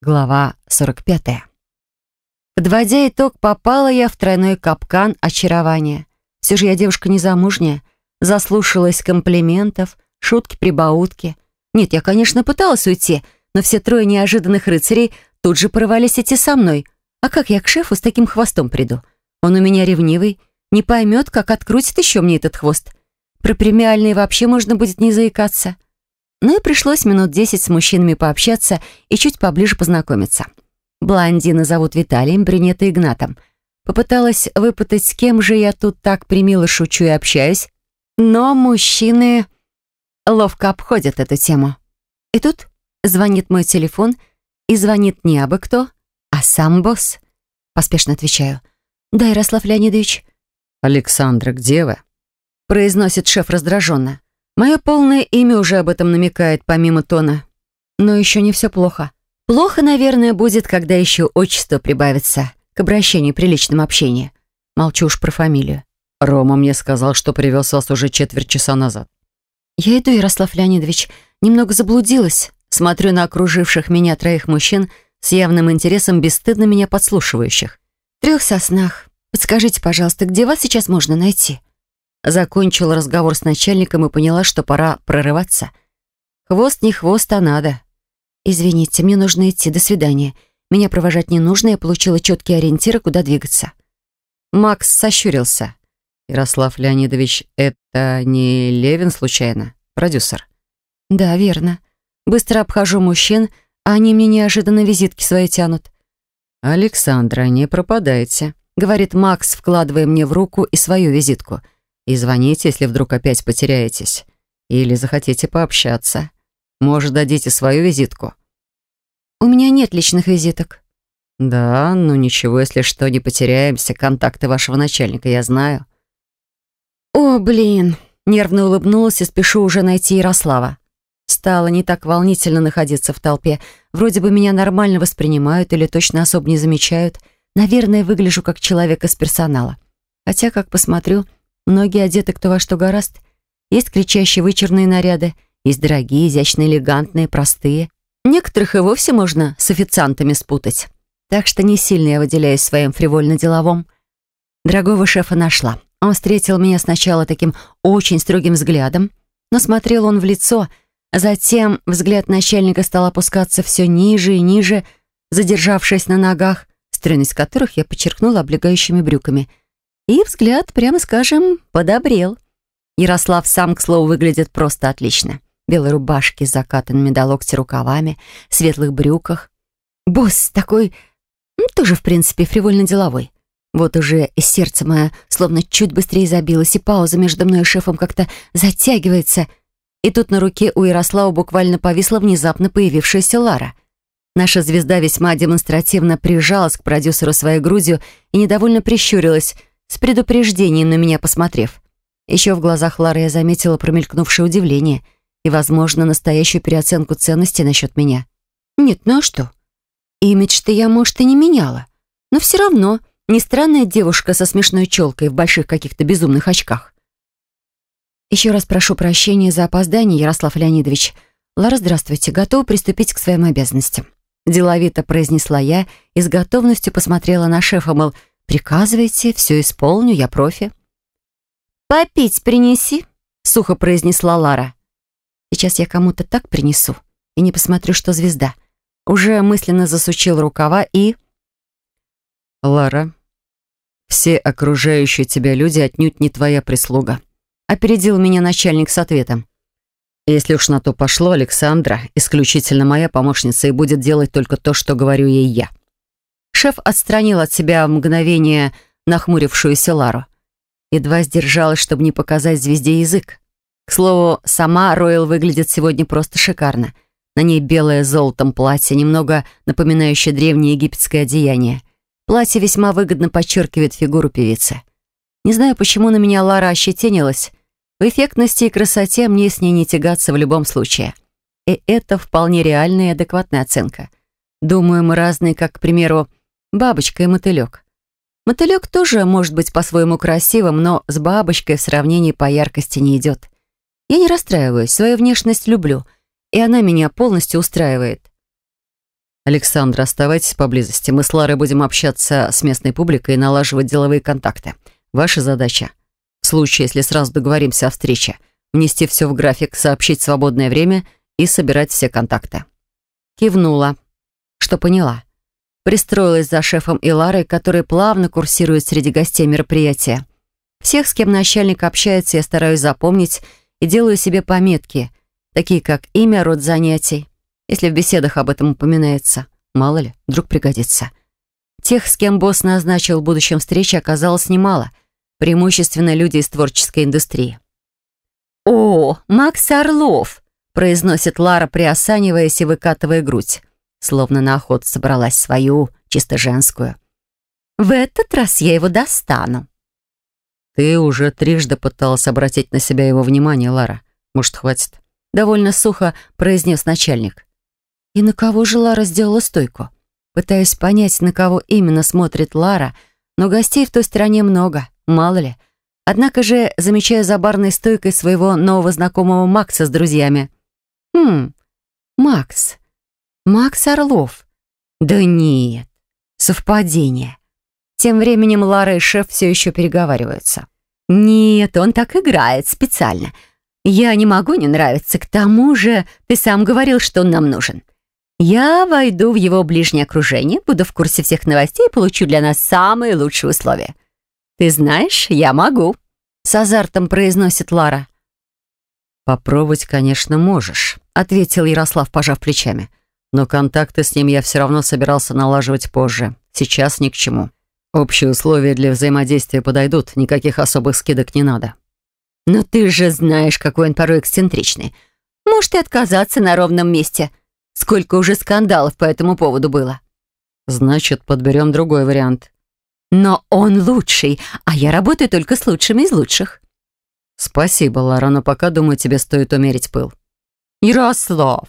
Глава 45. Подводя итог, попала я в тройной капкан очарования. Все же я девушка незамужняя, заслушалась комплиментов, шутки-прибаутки. Нет, я, конечно, пыталась уйти, но все трое неожиданных рыцарей тут же порывались идти со мной. А как я к шефу с таким хвостом приду? Он у меня ревнивый, не поймет, как открутит еще мне этот хвост. Про премиальные вообще можно будет не заикаться. Ну и пришлось минут десять с мужчинами пообщаться и чуть поближе познакомиться. Блондина зовут Виталием, брюнета Игнатом. Попыталась выпытать, с кем же я тут так примило шучу и общаюсь, но мужчины ловко обходят эту тему. И тут звонит мой телефон, и звонит не абы кто, а сам босс. Поспешно отвечаю. «Да, Ярослав Леонидович». «Александра, где вы?» произносит шеф раздраженно. Мое полное имя уже об этом намекает, помимо тона. Но еще не все плохо. Плохо, наверное, будет, когда еще отчество прибавится к обращению при личном общении. Молчу уж про фамилию. Рома мне сказал, что привез вас уже четверть часа назад. Я иду, Ярослав Леонидович. Немного заблудилась. Смотрю на окруживших меня троих мужчин с явным интересом, бесстыдно меня подслушивающих. Трех соснах. Подскажите, пожалуйста, где вас сейчас можно найти? Закончила разговор с начальником и поняла, что пора прорываться. Хвост не хвост, а надо. «Извините, мне нужно идти. До свидания. Меня провожать не нужно, я получила четкие ориентиры, куда двигаться». Макс сощурился. «Ярослав Леонидович, это не Левин случайно? Продюсер?» «Да, верно. Быстро обхожу мужчин, а они мне неожиданно визитки свои тянут». «Александра, не пропадайте», — говорит Макс, вкладывая мне в руку и свою визитку — и звоните, если вдруг опять потеряетесь. Или захотите пообщаться. Может, дадите свою визитку?» «У меня нет личных визиток». «Да, ну ничего, если что, не потеряемся. Контакты вашего начальника я знаю». «О, блин!» Нервно улыбнулась и спешу уже найти Ярослава. Стало не так волнительно находиться в толпе. Вроде бы меня нормально воспринимают или точно особо не замечают. Наверное, выгляжу как человек из персонала. Хотя, как посмотрю, Многие одеты кто во что гораст. Есть кричащие вычурные наряды, есть дорогие, изящные, элегантные, простые. Некоторых и вовсе можно с официантами спутать. Так что не сильно я выделяюсь своим фривольно-деловом. Дорогого шефа нашла. Он встретил меня сначала таким очень строгим взглядом, но смотрел он в лицо, затем взгляд начальника стал опускаться все ниже и ниже, задержавшись на ногах, стройность которых я подчеркнула облегающими брюками — и взгляд, прямо скажем, подобрел. Ярослав сам, к слову, выглядит просто отлично. Белой рубашке с закатанными до локтя рукавами, светлых брюках. Босс такой, ну, тоже, в принципе, фривольно-деловой. Вот уже сердце мое словно чуть быстрее забилось, и пауза между мной и шефом как-то затягивается. И тут на руке у Ярослава буквально повисла внезапно появившаяся Лара. Наша звезда весьма демонстративно прижалась к продюсеру своей грудью и недовольно прищурилась — с предупреждением на меня посмотрев. Еще в глазах Лары я заметила промелькнувшее удивление и, возможно, настоящую переоценку ценности насчет меня. Нет, ну а что? Имидж-то я, может, и не меняла. Но все равно не странная девушка со смешной челкой в больших каких-то безумных очках. Еще раз прошу прощения за опоздание, Ярослав Леонидович. Лара, здравствуйте. Готова приступить к своим обязанностям. Деловито произнесла я и с готовностью посмотрела на шефа, мол, «Приказывайте, все исполню, я профи». «Попить принеси», — сухо произнесла Лара. «Сейчас я кому-то так принесу и не посмотрю, что звезда». Уже мысленно засучил рукава и... «Лара, все окружающие тебя люди отнюдь не твоя прислуга», — опередил меня начальник с ответом. «Если уж на то пошло, Александра исключительно моя помощница и будет делать только то, что говорю ей я». Шеф отстранил от себя в мгновение нахмурившуюся Лару. Едва сдержалась, чтобы не показать звезде язык. К слову, сама Ройл выглядит сегодня просто шикарно. На ней белое золотом платье, немного напоминающее древнее египетское одеяние. Платье весьма выгодно подчеркивает фигуру певицы. Не знаю, почему на меня Лара ощетинилась. В эффектности и красоте мне с ней не тягаться в любом случае. И это вполне реальная и адекватная оценка. Думаю, мы разные, как, к примеру, Бабочка и мотылек. Мотылек тоже может быть по-своему красивым, но с бабочкой в сравнении по яркости не идет. Я не расстраиваюсь, свою внешность люблю, и она меня полностью устраивает. Александра, оставайтесь поблизости. Мы с Ларой будем общаться с местной публикой и налаживать деловые контакты. Ваша задача в случае, если сразу договоримся о встрече, внести все в график, сообщить свободное время и собирать все контакты. Кивнула, что поняла. Пристроилась за шефом и Ларой, которые плавно курсируют среди гостей мероприятия. Всех, с кем начальник общается, я стараюсь запомнить и делаю себе пометки, такие как имя, род занятий, если в беседах об этом упоминается. Мало ли, вдруг пригодится. Тех, с кем босс назначил в будущем встрече, оказалось немало, преимущественно люди из творческой индустрии. «О, Макс Орлов!» — произносит Лара, приосаниваясь и выкатывая грудь, словно на охоту собралась свою, чисто женскую. «В этот раз я его достану». «Ты уже трижды пыталась обратить на себя его внимание, Лара. Может, хватит?» Довольно сухо произнес начальник. И на кого же Лара сделала стойку? Пытаюсь понять, на кого именно смотрит Лара, но гостей в той стороне много, мало ли. Однако же замечаю за барной стойкой своего нового знакомого Макса с друзьями. Хм, Макс. Макс Орлов. Да нет, совпадение. Тем временем Лара и шеф все еще переговариваются. Нет, он так играет специально. Я не могу не нравиться. К тому же ты сам говорил, что он нам нужен. Я войду в его ближнее окружение, буду в курсе всех новостей и получу для нас самые лучшие условия. Ты знаешь, я могу. С азартом произносит Лара. «Попробовать, конечно, можешь», — ответил Ярослав, пожав плечами. «Но контакты с ним я все равно собирался налаживать позже. Сейчас ни к чему. Общие условия для взаимодействия подойдут, никаких особых скидок не надо». «Но ты же знаешь, какой он порой эксцентричный. Может, и отказаться на ровном месте. Сколько уже скандалов по этому поводу было». «Значит, подберем другой вариант». «Но он лучший, а я работаю только с лучшими из лучших». «Спасибо, Лара, но пока, думаю, тебе стоит умерить пыл». «Ярослав!»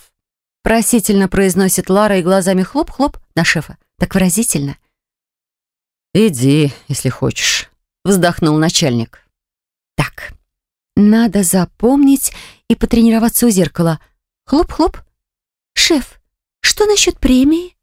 Просительно произносит Лара и глазами хлоп-хлоп на шефа. Так выразительно. «Иди, если хочешь», — вздохнул начальник. «Так, надо запомнить и потренироваться у зеркала. Хлоп-хлоп. Шеф, что насчет премии?